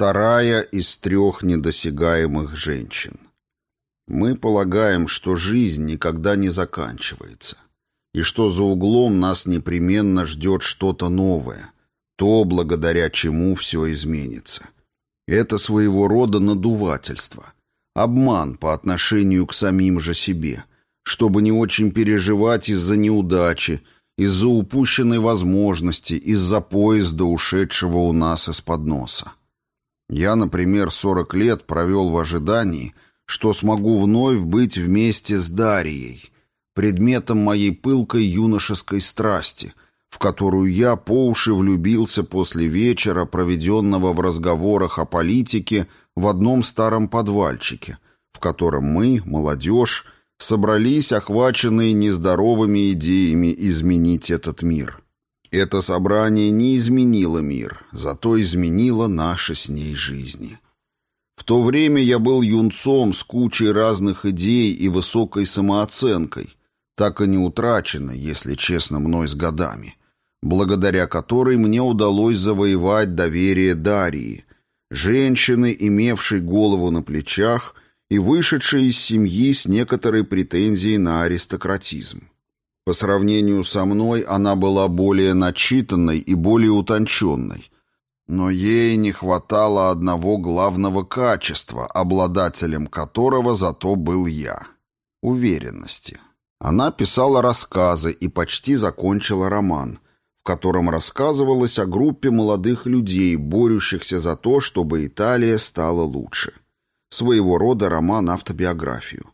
Вторая из трех недосягаемых женщин. Мы полагаем, что жизнь никогда не заканчивается, и что за углом нас непременно ждет что-то новое, то, благодаря чему все изменится. Это своего рода надувательство, обман по отношению к самим же себе, чтобы не очень переживать из-за неудачи, из-за упущенной возможности, из-за поезда, ушедшего у нас из-под носа. Я, например, 40 лет провел в ожидании, что смогу вновь быть вместе с Дарьей, предметом моей пылкой юношеской страсти, в которую я по уши влюбился после вечера, проведенного в разговорах о политике в одном старом подвальчике, в котором мы, молодежь, собрались, охваченные нездоровыми идеями изменить этот мир. Это собрание не изменило мир, зато изменило наши с ней жизни. В то время я был юнцом с кучей разных идей и высокой самооценкой, так и не утраченной, если честно, мной с годами, благодаря которой мне удалось завоевать доверие Дарьи, женщины, имевшей голову на плечах и вышедшей из семьи с некоторой претензией на аристократизм. По сравнению со мной она была более начитанной и более утонченной. Но ей не хватало одного главного качества, обладателем которого зато был я — уверенности. Она писала рассказы и почти закончила роман, в котором рассказывалось о группе молодых людей, борющихся за то, чтобы Италия стала лучше. Своего рода роман-автобиографию.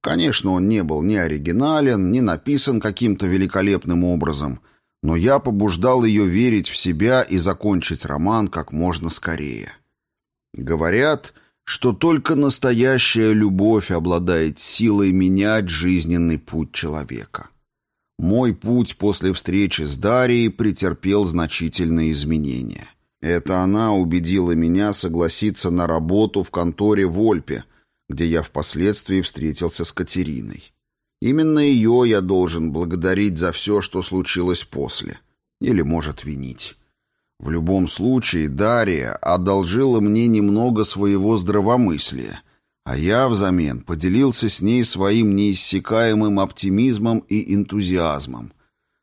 Конечно, он не был ни оригинален, ни написан каким-то великолепным образом, но я побуждал ее верить в себя и закончить роман как можно скорее. Говорят, что только настоящая любовь обладает силой менять жизненный путь человека. Мой путь после встречи с Дарьей претерпел значительные изменения. Это она убедила меня согласиться на работу в конторе Вольпе – где я впоследствии встретился с Катериной. Именно ее я должен благодарить за все, что случилось после. Или, может, винить. В любом случае, Дарья одолжила мне немного своего здравомыслия, а я взамен поделился с ней своим неиссякаемым оптимизмом и энтузиазмом,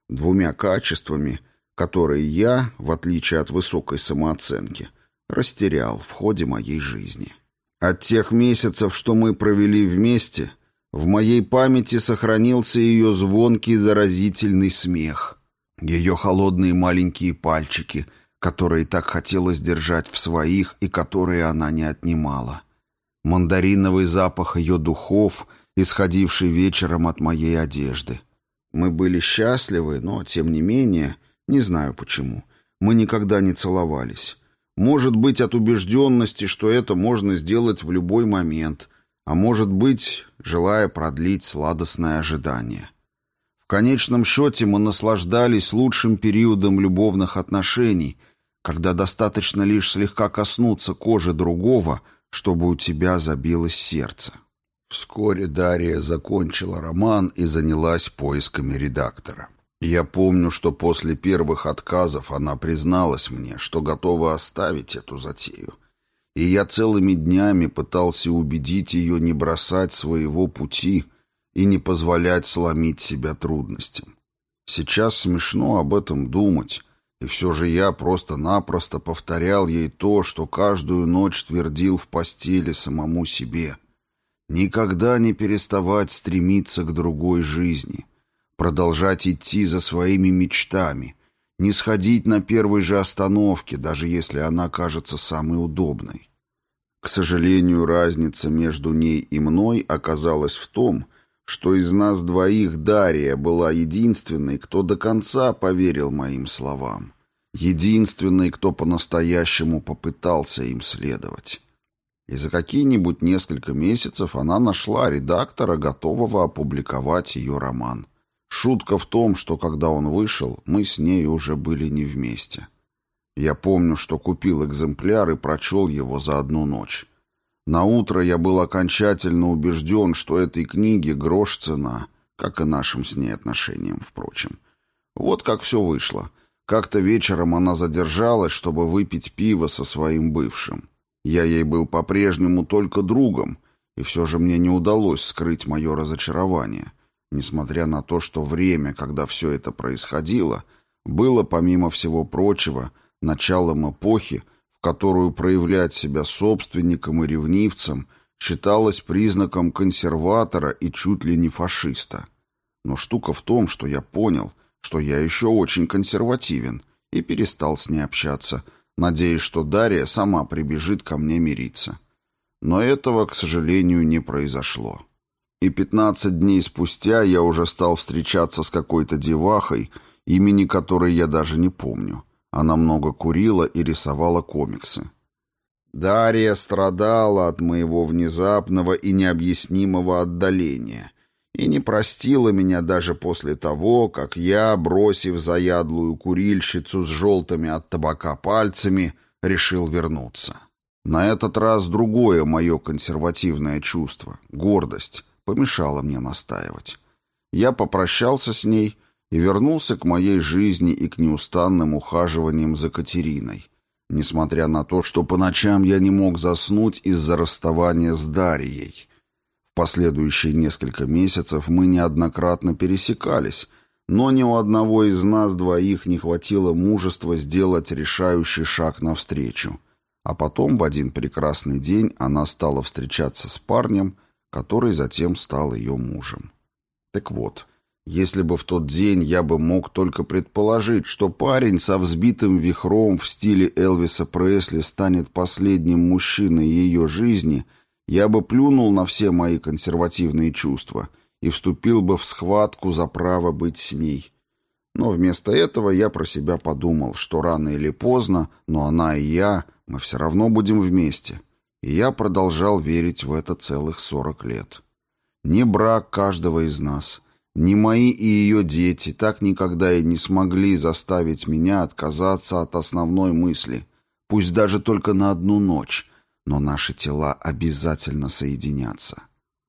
двумя качествами, которые я, в отличие от высокой самооценки, растерял в ходе моей жизни. От тех месяцев, что мы провели вместе, в моей памяти сохранился ее звонкий заразительный смех, ее холодные маленькие пальчики, которые так хотелось держать в своих и которые она не отнимала, мандариновый запах ее духов, исходивший вечером от моей одежды. Мы были счастливы, но, тем не менее, не знаю почему, мы никогда не целовались. Может быть, от убежденности, что это можно сделать в любой момент, а может быть, желая продлить сладостное ожидание. В конечном счете мы наслаждались лучшим периодом любовных отношений, когда достаточно лишь слегка коснуться кожи другого, чтобы у тебя забилось сердце. Вскоре Дарья закончила роман и занялась поисками редактора. Я помню, что после первых отказов она призналась мне, что готова оставить эту затею. И я целыми днями пытался убедить ее не бросать своего пути и не позволять сломить себя трудностям. Сейчас смешно об этом думать, и все же я просто-напросто повторял ей то, что каждую ночь твердил в постели самому себе. Никогда не переставать стремиться к другой жизни — продолжать идти за своими мечтами, не сходить на первой же остановке, даже если она кажется самой удобной. К сожалению, разница между ней и мной оказалась в том, что из нас двоих Дарья была единственной, кто до конца поверил моим словам, единственной, кто по-настоящему попытался им следовать. И за какие-нибудь несколько месяцев она нашла редактора, готового опубликовать ее роман. Шутка в том, что когда он вышел, мы с ней уже были не вместе. Я помню, что купил экземпляр и прочел его за одну ночь. На утро я был окончательно убежден, что этой книге грош цена, как и нашим с ней отношениям, впрочем. Вот как все вышло. Как-то вечером она задержалась, чтобы выпить пиво со своим бывшим. Я ей был по-прежнему только другом, и все же мне не удалось скрыть мое разочарование, несмотря на то, что время, когда все это происходило, было, помимо всего прочего, началом эпохи, в которую проявлять себя собственником и ревнивцем считалось признаком консерватора и чуть ли не фашиста. Но штука в том, что я понял, что я еще очень консервативен, и перестал с ней общаться, надеясь, что Дарья сама прибежит ко мне мириться. Но этого, к сожалению, не произошло. И пятнадцать дней спустя я уже стал встречаться с какой-то девахой, имени которой я даже не помню. Она много курила и рисовала комиксы. Дарья страдала от моего внезапного и необъяснимого отдаления и не простила меня даже после того, как я, бросив заядлую курильщицу с желтыми от табака пальцами, решил вернуться. На этот раз другое мое консервативное чувство, гордость, помешало мне настаивать. Я попрощался с ней и вернулся к моей жизни и к неустанным ухаживаниям за Катериной, несмотря на то, что по ночам я не мог заснуть из-за расставания с Дарьей. В последующие несколько месяцев мы неоднократно пересекались, но ни у одного из нас двоих не хватило мужества сделать решающий шаг навстречу. А потом в один прекрасный день она стала встречаться с парнем, который затем стал ее мужем. Так вот, если бы в тот день я бы мог только предположить, что парень со взбитым вихром в стиле Элвиса Пресли станет последним мужчиной ее жизни, я бы плюнул на все мои консервативные чувства и вступил бы в схватку за право быть с ней. Но вместо этого я про себя подумал, что рано или поздно, но она и я, мы все равно будем вместе. И я продолжал верить в это целых сорок лет. Не брак каждого из нас — ни мои и ее дети так никогда и не смогли заставить меня отказаться от основной мысли, пусть даже только на одну ночь, но наши тела обязательно соединятся.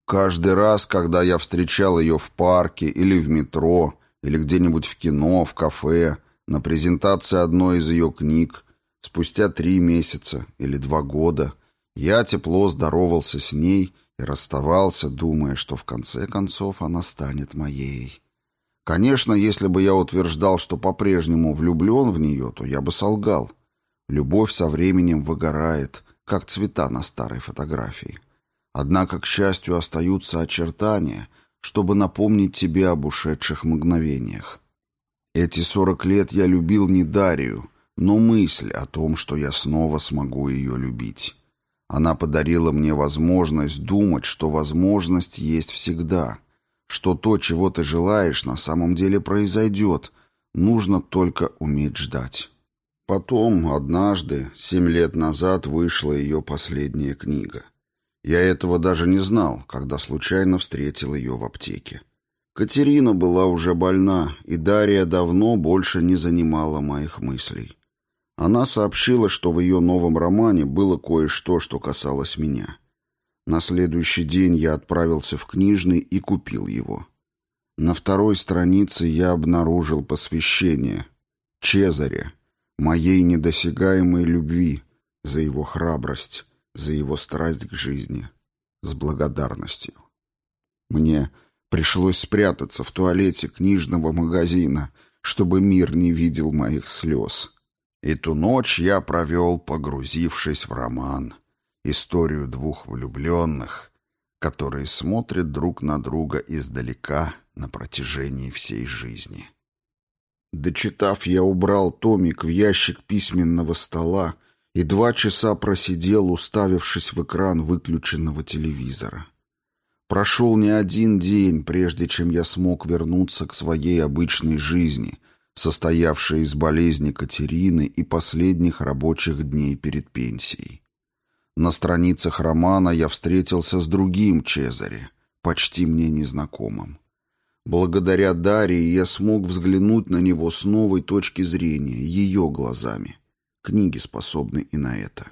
Каждый раз, когда я встречал ее в парке или в метро, или где-нибудь в кино, в кафе, на презентации одной из ее книг, спустя три месяца или два года, я тепло здоровался с ней и расставался, думая, что в конце концов она станет моей. Конечно, если бы я утверждал, что по-прежнему влюблен в нее, то я бы солгал. Любовь со временем выгорает, как цвета на старой фотографии. Однако, к счастью, остаются очертания, чтобы напомнить тебе об ушедших мгновениях. Эти сорок лет я любил не Дарью, но мысль о том, что я снова смогу ее любить. Она подарила мне возможность думать, что возможность есть всегда, что то, чего ты желаешь, на самом деле произойдет, нужно только уметь ждать. Потом, однажды, семь лет назад, вышла ее последняя книга. Я этого даже не знал, когда случайно встретил ее в аптеке. Катерина была уже больна, и Дарья давно больше не занимала моих мыслей. Она сообщила, что в ее новом романе было кое-что, что касалось меня. На следующий день я отправился в книжный и купил его. На второй странице я обнаружил посвящение Чезаре, моей недосягаемой любви, за его храбрость, за его страсть к жизни, с благодарностью. Мне пришлось спрятаться в туалете книжного магазина, чтобы мир не видел моих слез. И ту ночь я провел, погрузившись в роман, историю двух влюбленных, которые смотрят друг на друга издалека на протяжении всей жизни. Дочитав, я убрал томик в ящик письменного стола и два часа просидел, уставившись в экран выключенного телевизора. Прошел не один день, прежде чем я смог вернуться к своей обычной жизни, состоявшая из болезни Катерины и последних рабочих дней перед пенсией. На страницах романа я встретился с другим Чезаре, почти мне незнакомым. Благодаря Дарье я смог взглянуть на него с новой точки зрения, ее глазами. Книги способны и на это.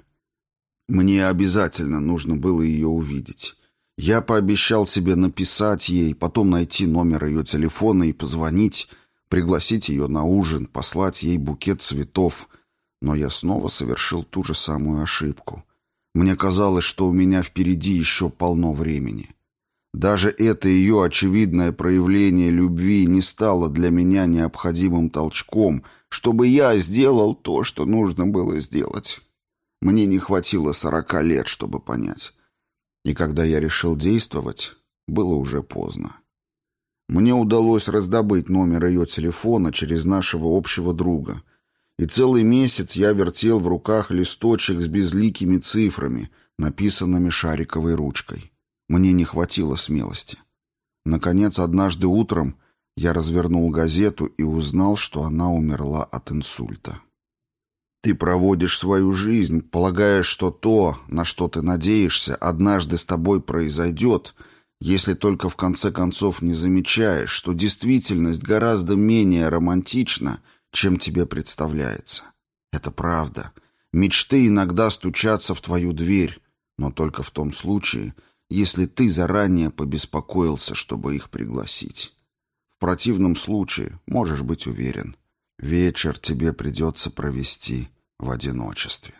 Мне обязательно нужно было ее увидеть. Я пообещал себе написать ей, потом найти номер ее телефона и позвонить, пригласить ее на ужин, послать ей букет цветов, но я снова совершил ту же самую ошибку. Мне казалось, что у меня впереди еще полно времени. Даже это ее очевидное проявление любви не стало для меня необходимым толчком, чтобы я сделал то, что нужно было сделать. Мне не хватило сорока лет, чтобы понять. И когда я решил действовать, было уже поздно. Мне удалось раздобыть номер ее телефона через нашего общего друга. И целый месяц я вертел в руках листочек с безликими цифрами, написанными шариковой ручкой. Мне не хватило смелости. Наконец, однажды утром я развернул газету и узнал, что она умерла от инсульта. Ты проводишь свою жизнь, полагая, что то, на что ты надеешься, однажды с тобой произойдет, если только в конце концов не замечаешь, что действительность гораздо менее романтична, чем тебе представляется. Это правда. Мечты иногда стучатся в твою дверь, но только в том случае, если ты заранее побеспокоился, чтобы их пригласить. В противном случае можешь быть уверен, вечер тебе придется провести в одиночестве.